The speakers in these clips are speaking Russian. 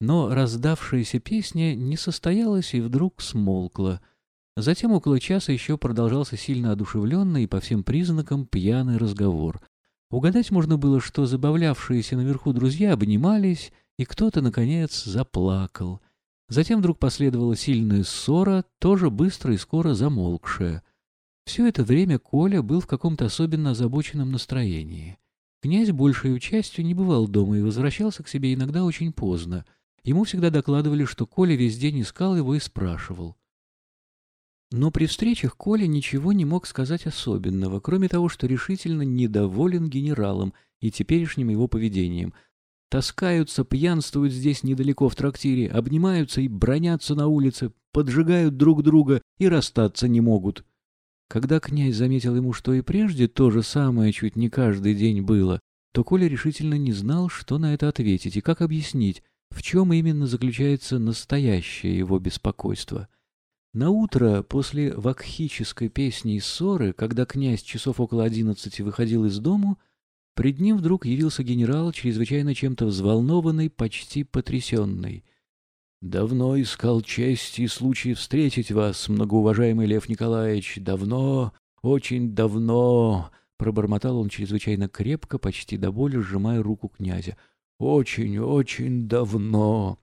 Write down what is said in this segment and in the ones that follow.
Но раздавшаяся песня не состоялась и вдруг смолкла. Затем около часа еще продолжался сильно одушевленный и по всем признакам пьяный разговор. Угадать можно было, что забавлявшиеся наверху друзья обнимались, и кто-то, наконец, заплакал. Затем вдруг последовала сильная ссора, тоже быстро и скоро замолкшая. Все это время Коля был в каком-то особенно озабоченном настроении. Князь большей частью не бывал дома и возвращался к себе иногда очень поздно. Ему всегда докладывали, что Коля весь день искал его и спрашивал. Но при встречах Коля ничего не мог сказать особенного, кроме того, что решительно недоволен генералом и теперешним его поведением. Таскаются, пьянствуют здесь недалеко в трактире, обнимаются и бронятся на улице, поджигают друг друга и расстаться не могут. Когда князь заметил ему, что и прежде то же самое чуть не каждый день было, то Коля решительно не знал, что на это ответить и как объяснить, в чем именно заключается настоящее его беспокойство. На утро после вакхической песни и ссоры, когда князь часов около одиннадцати выходил из дому, пред ним вдруг явился генерал, чрезвычайно чем-то взволнованный, почти потрясенный — Давно искал честь и случай встретить вас, многоуважаемый Лев Николаевич. Давно, очень давно, — пробормотал он чрезвычайно крепко, почти до боли, сжимая руку князя. Очень, очень давно.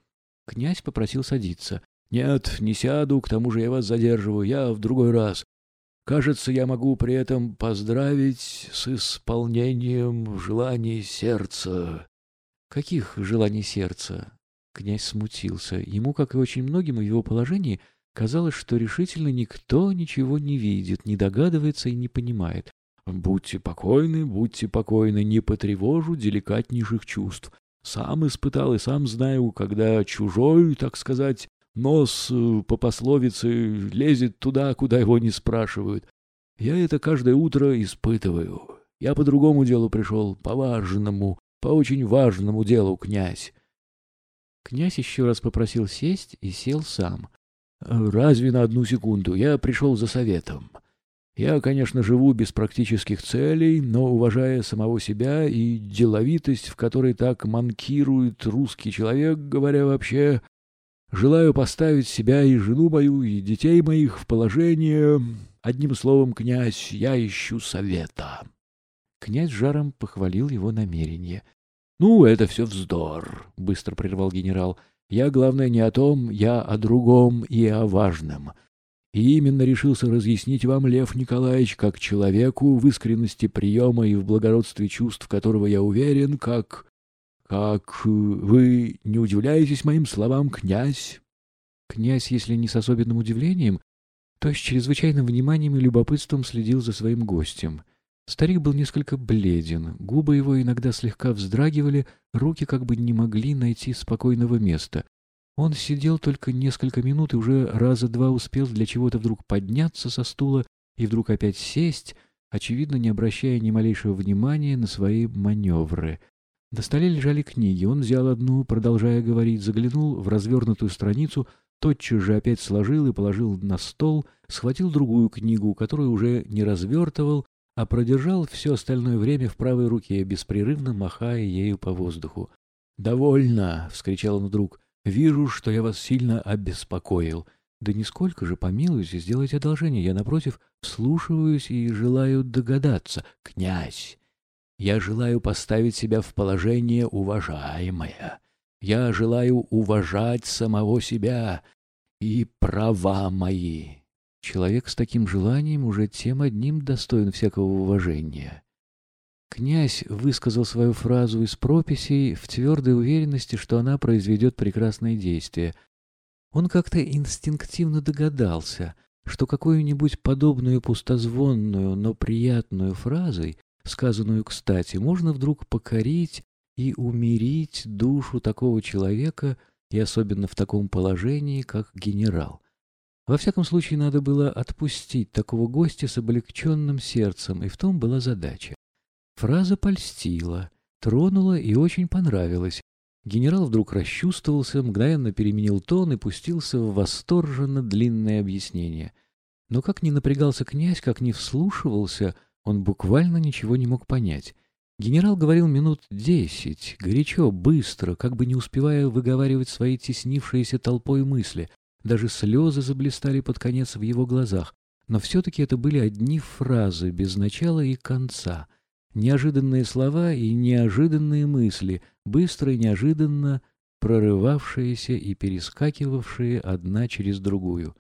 Князь попросил садиться. Нет, не сяду, к тому же я вас задерживаю, я в другой раз. Кажется, я могу при этом поздравить с исполнением желаний сердца. Каких желаний сердца? Князь смутился. Ему, как и очень многим в его положении, казалось, что решительно никто ничего не видит, не догадывается и не понимает. «Будьте покойны, будьте покойны, не потревожу деликатнейших чувств. Сам испытал и сам знаю, когда чужой, так сказать, нос э, по пословице лезет туда, куда его не спрашивают. Я это каждое утро испытываю. Я по другому делу пришел, по важному, по очень важному делу, князь. Князь еще раз попросил сесть и сел сам. «Разве на одну секунду? Я пришел за советом. Я, конечно, живу без практических целей, но, уважая самого себя и деловитость, в которой так манкирует русский человек, говоря вообще, желаю поставить себя и жену мою, и детей моих в положение... Одним словом, князь, я ищу совета». Князь жаром похвалил его намерение. «Ну, это все вздор», — быстро прервал генерал. «Я, главное, не о том, я о другом и о важном. И именно решился разъяснить вам, Лев Николаевич, как человеку, в искренности приема и в благородстве чувств, которого я уверен, как... как... вы не удивляетесь моим словам, князь?» Князь, если не с особенным удивлением, то с чрезвычайным вниманием и любопытством следил за своим гостем — Старик был несколько бледен, губы его иногда слегка вздрагивали, руки как бы не могли найти спокойного места. Он сидел только несколько минут и уже раза два успел для чего-то вдруг подняться со стула и вдруг опять сесть, очевидно, не обращая ни малейшего внимания на свои маневры. На столе лежали книги. Он взял одну, продолжая говорить, заглянул в развернутую страницу, тотчас же опять сложил и положил на стол, схватил другую книгу, которую уже не развертывал, а продержал все остальное время в правой руке, беспрерывно махая ею по воздуху. «Довольно!» — вскричал он вдруг. «Вижу, что я вас сильно обеспокоил. Да нисколько же, помилуйте, сделайте одолжение. Я, напротив, вслушиваюсь и желаю догадаться. Князь, я желаю поставить себя в положение уважаемое. Я желаю уважать самого себя и права мои. Человек с таким желанием уже тем одним достоин всякого уважения. Князь высказал свою фразу из прописей в твердой уверенности, что она произведет прекрасное действие. Он как-то инстинктивно догадался, что какую-нибудь подобную пустозвонную, но приятную фразой, сказанную кстати, можно вдруг покорить и умирить душу такого человека, и особенно в таком положении, как генерал. Во всяком случае, надо было отпустить такого гостя с облегченным сердцем, и в том была задача. Фраза польстила, тронула и очень понравилась. Генерал вдруг расчувствовался, мгновенно переменил тон и пустился в восторженно длинное объяснение. Но как ни напрягался князь, как ни вслушивался, он буквально ничего не мог понять. Генерал говорил минут десять, горячо, быстро, как бы не успевая выговаривать свои теснившиеся толпой мысли. Даже слезы заблистали под конец в его глазах. Но все-таки это были одни фразы, без начала и конца — Неожиданные слова и неожиданные мысли, быстро и неожиданно прорывавшиеся и перескакивавшие одна через другую.